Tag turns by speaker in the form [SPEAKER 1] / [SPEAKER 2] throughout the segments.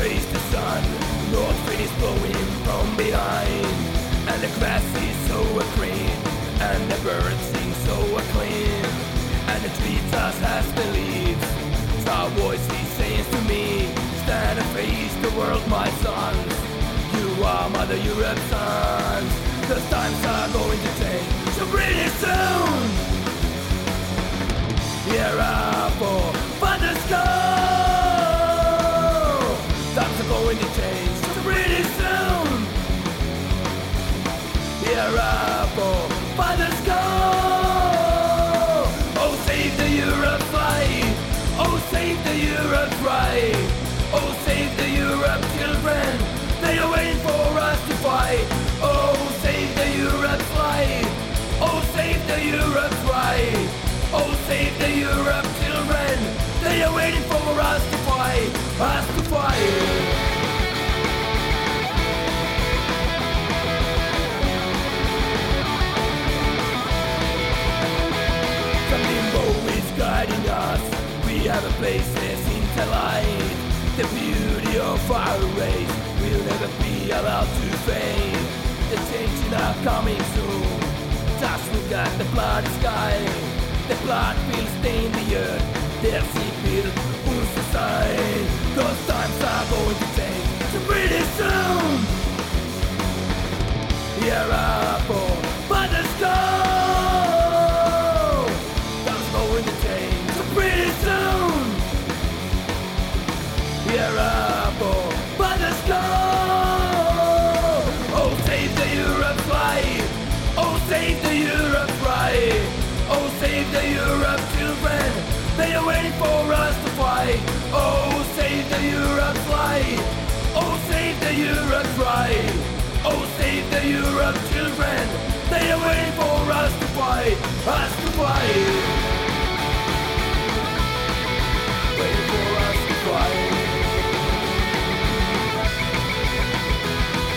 [SPEAKER 1] face the sun. North wind is blowing from behind. And the grass is so green. And the birds sing so clean. And the trees us as leaves. Star voice he says to me Stand and face the world my sons. You are mother Europe's sons. The times are going to change. So bring it soon. The Europe right. Oh, save the Europe children. They are waiting for us to fight. Oh, save the Europe flight. Oh, save the Europe right. Oh, save the Europe children. They are waiting for us to fight. Us to fight. A places in the beauty of our race will never be allowed to fade. The changes are coming soon. Just look at the bloody sky. The blood will stain the earth. Their sea will society. Cause times are going to change. Pretty soon. Here are for Europe. Oh, save the Europe children. They are waiting for us to fight. Us to fight. Waiting for us to.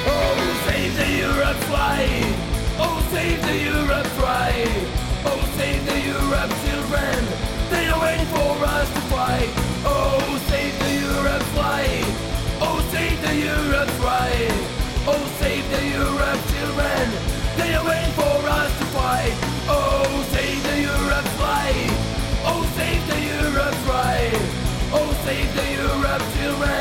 [SPEAKER 1] Oh, save the Europe flight. Oh, save the Europe right. Oh, save the Europe children. The right. Oh, save the Europe children. They are waiting for us to fight. Oh, save the Europe flight. Oh, save the Europe right. Oh, save the Europe children.